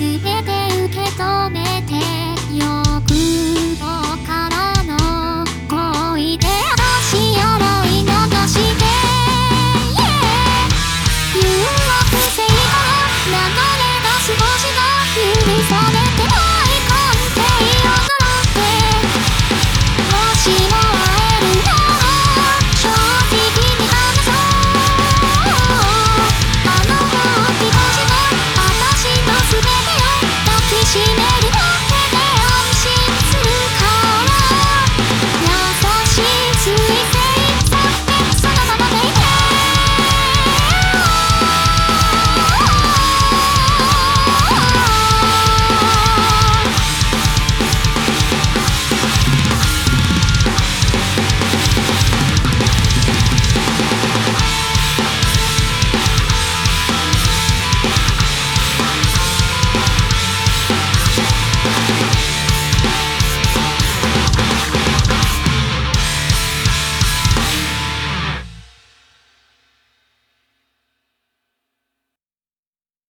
え